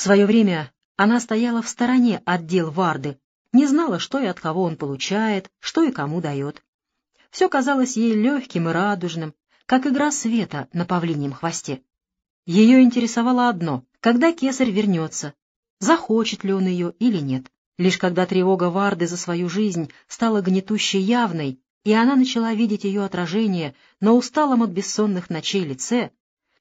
В свое время она стояла в стороне от дел Варды, не знала, что и от кого он получает, что и кому дает. Все казалось ей легким и радужным, как игра света на павлиньем хвосте. Ее интересовало одно — когда кесарь вернется, захочет ли он ее или нет. Лишь когда тревога Варды за свою жизнь стала гнетущей явной, и она начала видеть ее отражение на усталом от бессонных ночей лице,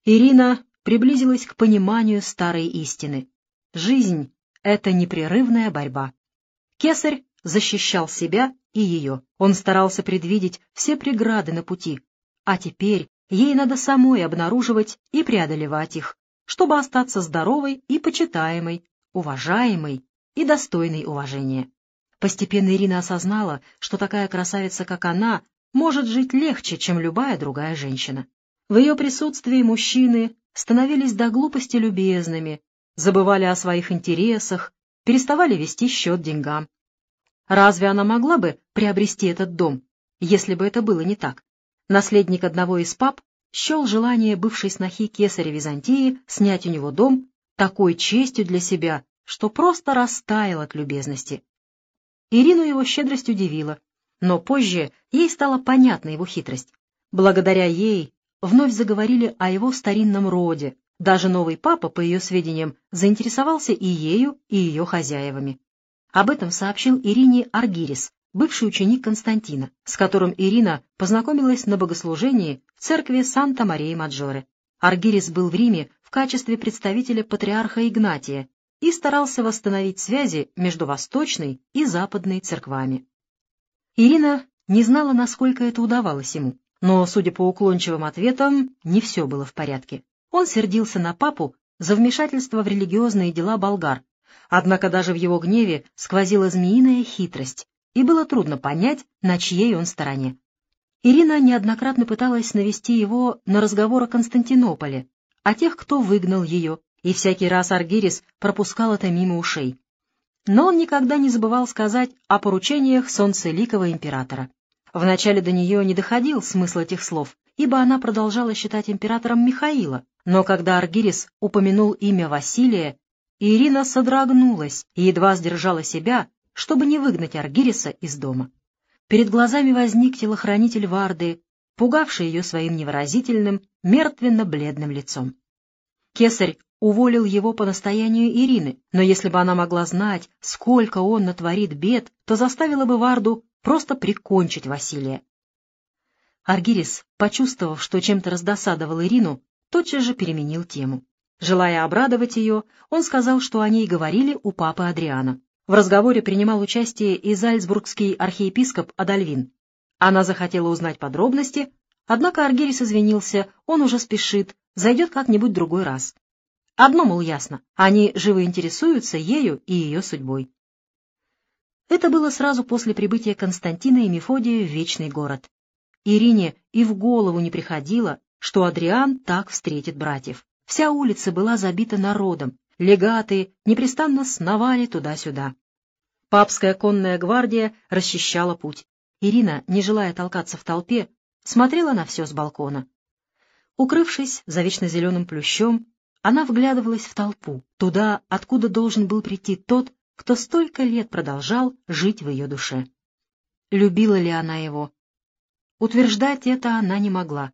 Ирина приблизилась к пониманию старой истины. Жизнь — это непрерывная борьба. Кесарь защищал себя и ее. Он старался предвидеть все преграды на пути, а теперь ей надо самой обнаруживать и преодолевать их, чтобы остаться здоровой и почитаемой, уважаемой и достойной уважения. Постепенно Ирина осознала, что такая красавица, как она, может жить легче, чем любая другая женщина. В ее присутствии мужчины становились до глупости любезными, забывали о своих интересах, переставали вести счет деньгам. Разве она могла бы приобрести этот дом, если бы это было не так? Наследник одного из пап счел желание бывшей снохи кесаря Византии снять у него дом такой честью для себя, что просто растаял от любезности. Ирину его щедрость удивила, но позже ей стала понятна его хитрость. Благодаря ей вновь заговорили о его старинном роде, даже новый папа, по ее сведениям, заинтересовался и ею, и ее хозяевами. Об этом сообщил Ирине Аргирис, бывший ученик Константина, с которым Ирина познакомилась на богослужении в церкви Санта-Мария-Маджоре. Аргирис был в Риме в качестве представителя патриарха Игнатия и старался восстановить связи между восточной и западной церквами. Ирина не знала, насколько это удавалось ему, но, судя по уклончивым ответам, не все было в порядке. Он сердился на папу за вмешательство в религиозные дела болгар, Однако даже в его гневе сквозила змеиная хитрость, и было трудно понять, на чьей он стороне. Ирина неоднократно пыталась навести его на разговор о Константинополе, о тех, кто выгнал ее, и всякий раз Аргирис пропускал это мимо ушей. Но он никогда не забывал сказать о поручениях солнцеликого императора. Вначале до нее не доходил смысл этих слов, ибо она продолжала считать императором Михаила, но когда Аргирис упомянул имя Василия, Ирина содрогнулась и едва сдержала себя, чтобы не выгнать Аргириса из дома. Перед глазами возник телохранитель Варды, пугавший ее своим невыразительным, мертвенно-бледным лицом. Кесарь уволил его по настоянию Ирины, но если бы она могла знать, сколько он натворит бед, то заставила бы Варду просто прикончить Василия. Аргирис, почувствовав, что чем-то раздосадовал Ирину, тотчас же переменил тему. Желая обрадовать ее, он сказал, что о ней говорили у папы Адриана. В разговоре принимал участие и зальцбургский архиепископ Адальвин. Она захотела узнать подробности, однако Аргирис извинился, он уже спешит, зайдет как-нибудь другой раз. Одно, мол, ясно, они живо интересуются ею и ее судьбой. Это было сразу после прибытия Константина и Мефодия в Вечный город. Ирине и в голову не приходило, что Адриан так встретит братьев. Вся улица была забита народом, легаты непрестанно сновали туда-сюда. Папская конная гвардия расчищала путь. Ирина, не желая толкаться в толпе, смотрела на все с балкона. Укрывшись за вечно зеленым плющом, она вглядывалась в толпу, туда, откуда должен был прийти тот, кто столько лет продолжал жить в ее душе. Любила ли она его? Утверждать это она не могла.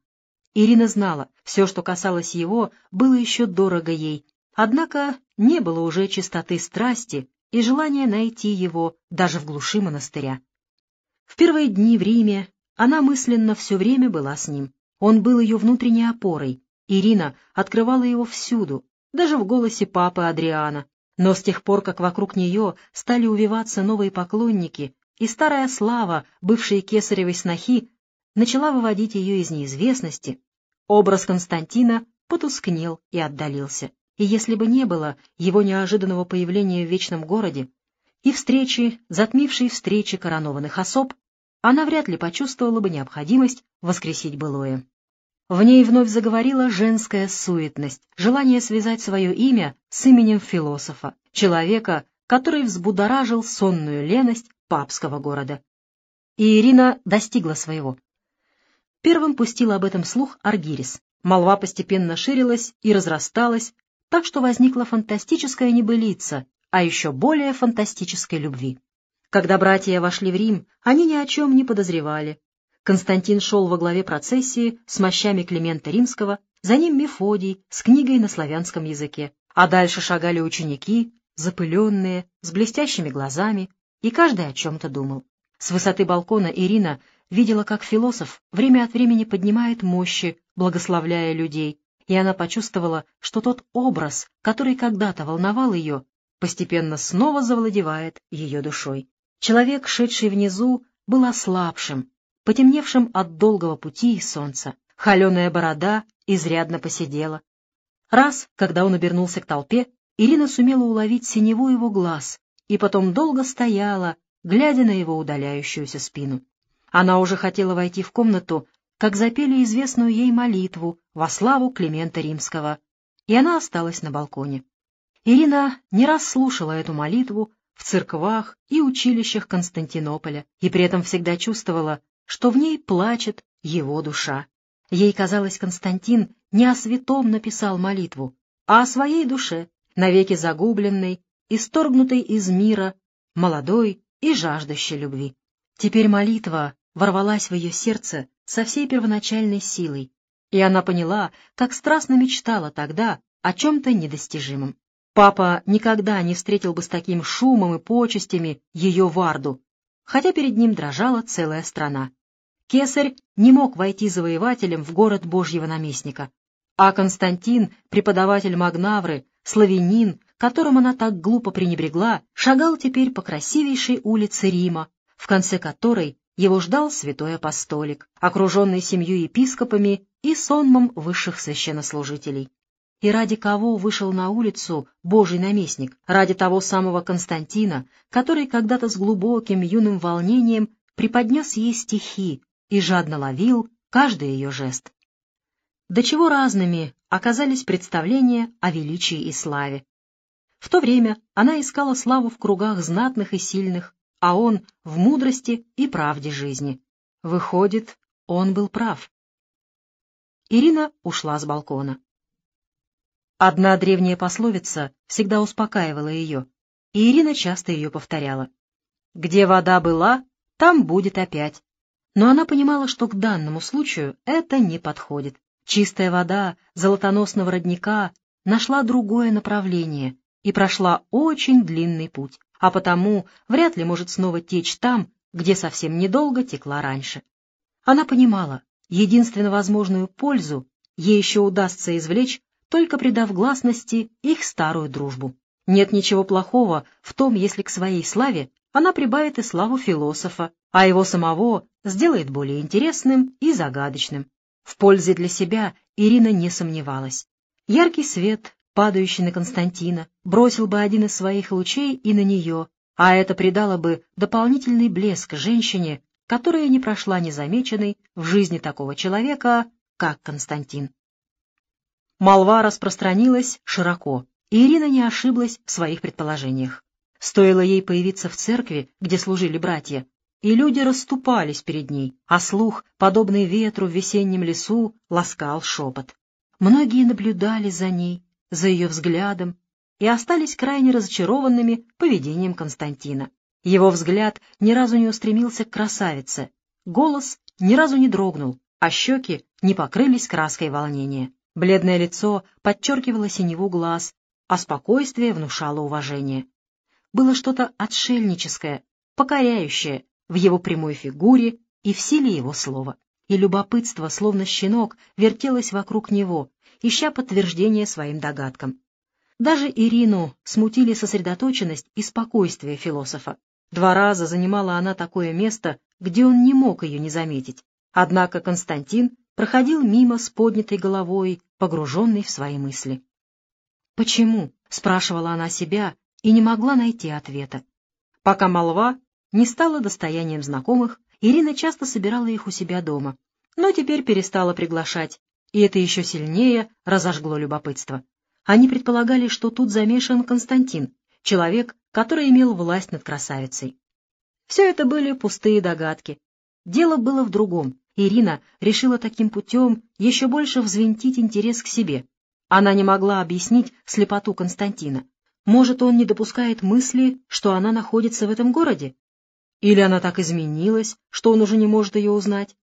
Ирина знала, все, что касалось его, было еще дорого ей, однако не было уже чистоты страсти и желания найти его даже в глуши монастыря. В первые дни в Риме она мысленно все время была с ним. Он был ее внутренней опорой. Ирина открывала его всюду, даже в голосе папы Адриана. Но с тех пор, как вокруг нее стали увиваться новые поклонники, и старая слава, бывшей кесаревой снохи, начала выводить ее из неизвестности, образ Константина потускнел и отдалился. И если бы не было его неожиданного появления в Вечном городе и встречи, затмившей встречи коронованных особ, она вряд ли почувствовала бы необходимость воскресить былое. В ней вновь заговорила женская суетность, желание связать свое имя с именем философа, человека, который взбудоражил сонную леность папского города. И Ирина достигла своего. Первым пустил об этом слух Аргирис. Молва постепенно ширилась и разрасталась, так что возникла фантастическая небылица, а еще более фантастической любви. Когда братья вошли в Рим, они ни о чем не подозревали. Константин шел во главе процессии с мощами Климента Римского, за ним Мефодий с книгой на славянском языке, а дальше шагали ученики, запыленные, с блестящими глазами, и каждый о чем-то думал. С высоты балкона Ирина видела, как философ время от времени поднимает мощи, благословляя людей, и она почувствовала, что тот образ, который когда-то волновал ее, постепенно снова завладевает ее душой. Человек, шедший внизу, был ослабшим, потемневшим от долгого пути и солнца. Холеная борода изрядно посидела. Раз, когда он обернулся к толпе, Ирина сумела уловить синеву его глаз и потом долго стояла, глядя на его удаляющуюся спину. Она уже хотела войти в комнату, как запели известную ей молитву во славу Климента Римского, и она осталась на балконе. Ирина не раз слушала эту молитву в церквах и училищах Константинополя, и при этом всегда чувствовала, что в ней плачет его душа. Ей казалось, Константин не о святом написал молитву, а о своей душе, навеки загубленной, исторгнутой из мира, молодой и жаждущей любви. Теперь молитва ворвалась в ее сердце со всей первоначальной силой, и она поняла, как страстно мечтала тогда о чем-то недостижимом. Папа никогда не встретил бы с таким шумом и почестями ее Варду, хотя перед ним дрожала целая страна. Кесарь не мог войти завоевателем в город Божьего наместника, а Константин, преподаватель Магнавры, славянин, которым она так глупо пренебрегла, шагал теперь по красивейшей улице Рима, в конце которой его ждал святой апостолик, окруженный семью епископами и сонмом высших священнослужителей. И ради кого вышел на улицу Божий наместник? Ради того самого Константина, который когда-то с глубоким юным волнением преподнес ей стихи и жадно ловил каждый ее жест. До чего разными оказались представления о величии и славе. В то время она искала славу в кругах знатных и сильных, а он в мудрости и правде жизни. Выходит, он был прав. Ирина ушла с балкона. Одна древняя пословица всегда успокаивала ее, и Ирина часто ее повторяла. «Где вода была, там будет опять». Но она понимала, что к данному случаю это не подходит. Чистая вода золотоносного родника нашла другое направление и прошла очень длинный путь а потому вряд ли может снова течь там, где совсем недолго текла раньше. Она понимала, единственно возможную пользу ей еще удастся извлечь, только придав гласности их старую дружбу. Нет ничего плохого в том, если к своей славе она прибавит и славу философа, а его самого сделает более интересным и загадочным. В пользе для себя Ирина не сомневалась. Яркий свет падающий на Константина, бросил бы один из своих лучей и на нее, а это придало бы дополнительный блеск женщине, которая не прошла незамеченной в жизни такого человека, как Константин. Молва распространилась широко, и Ирина не ошиблась в своих предположениях. Стоило ей появиться в церкви, где служили братья, и люди расступались перед ней, а слух, подобный ветру в весеннем лесу, ласкал шепот. Многие наблюдали за ней, за ее взглядом и остались крайне разочарованными поведением Константина. Его взгляд ни разу не устремился к красавице, голос ни разу не дрогнул, а щеки не покрылись краской волнения. Бледное лицо подчеркивало синеву глаз, а спокойствие внушало уважение. Было что-то отшельническое, покоряющее в его прямой фигуре и в силе его слова. И любопытство, словно щенок, вертелось вокруг него, ища подтверждение своим догадкам. Даже Ирину смутили сосредоточенность и спокойствие философа. Два раза занимала она такое место, где он не мог ее не заметить. Однако Константин проходил мимо с поднятой головой, погруженный в свои мысли. «Почему?» — спрашивала она себя и не могла найти ответа. Пока молва не стала достоянием знакомых, Ирина часто собирала их у себя дома, но теперь перестала приглашать, и это еще сильнее разожгло любопытство. Они предполагали, что тут замешан Константин, человек, который имел власть над красавицей. Все это были пустые догадки. Дело было в другом. Ирина решила таким путем еще больше взвинтить интерес к себе. Она не могла объяснить слепоту Константина. Может, он не допускает мысли, что она находится в этом городе? Или она так изменилась, что он уже не может ее узнать?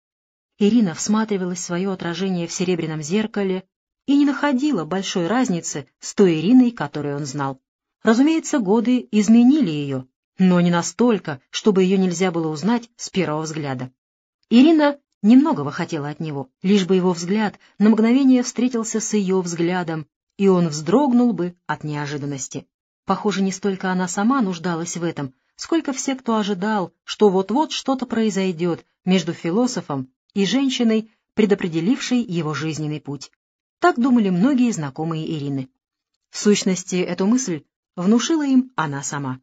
Ирина всматривалась в свое отражение в серебряном зеркале и не находила большой разницы с той Ириной, которую он знал. Разумеется, годы изменили ее, но не настолько, чтобы ее нельзя было узнать с первого взгляда. Ирина немногого хотела от него, лишь бы его взгляд на мгновение встретился с ее взглядом, и он вздрогнул бы от неожиданности. Похоже, не столько она сама нуждалась в этом, сколько все, кто ожидал, что вот-вот что-то произойдет между философом и женщиной, предопределившей его жизненный путь. Так думали многие знакомые Ирины. В сущности, эту мысль внушила им она сама.